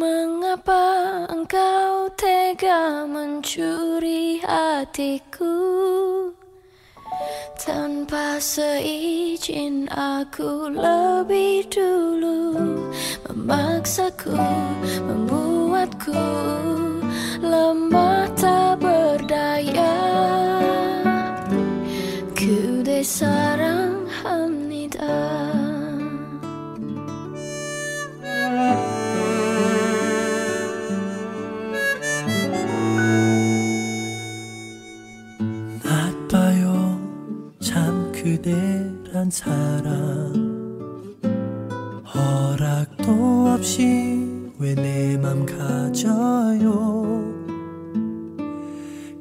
Mengapa engkau tega mencuri hatiku? Tanpa seizin aku lebih dulu Memaksaku, membuatku lemah tak berdaya. Ku sarang hamidah 그대란 사람. 허락도 없이 왜 내 맘 가져요?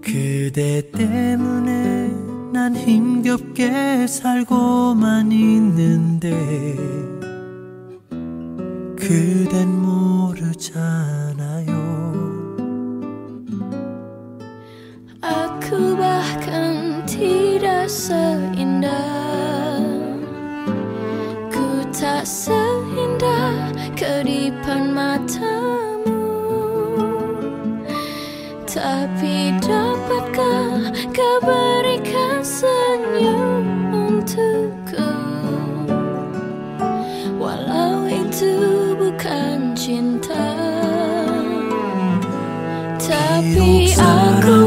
그대 때문에 난 힘겹게 살고만 있는데 그댄 모르잖아요. Aku bahkan tidak seindah tak seindah kedipan matamu. Tapi dapatkah kau berikan senyum untukku? Walau itu bukan cinta Tapi aku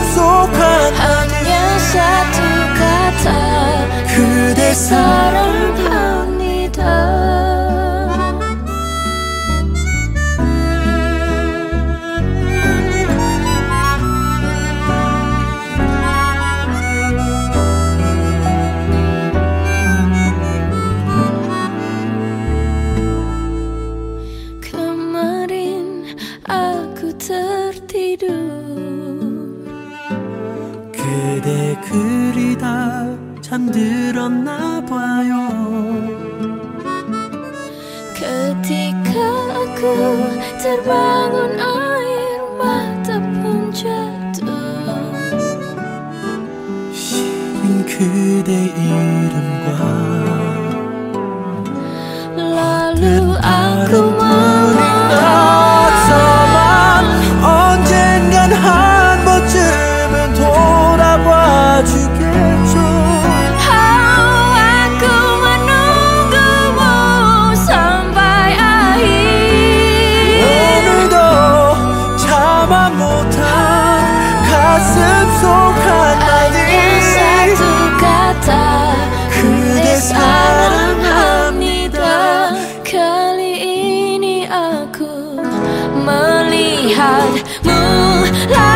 가슴 속 Hanya satu kata 그대 사랑합니다 Kemarin aku tertidur 그대 그리다 잠들었나 봐요 Ketika aku terbangun air mata pun jatuh 시린 그대 이 melihatmu lagi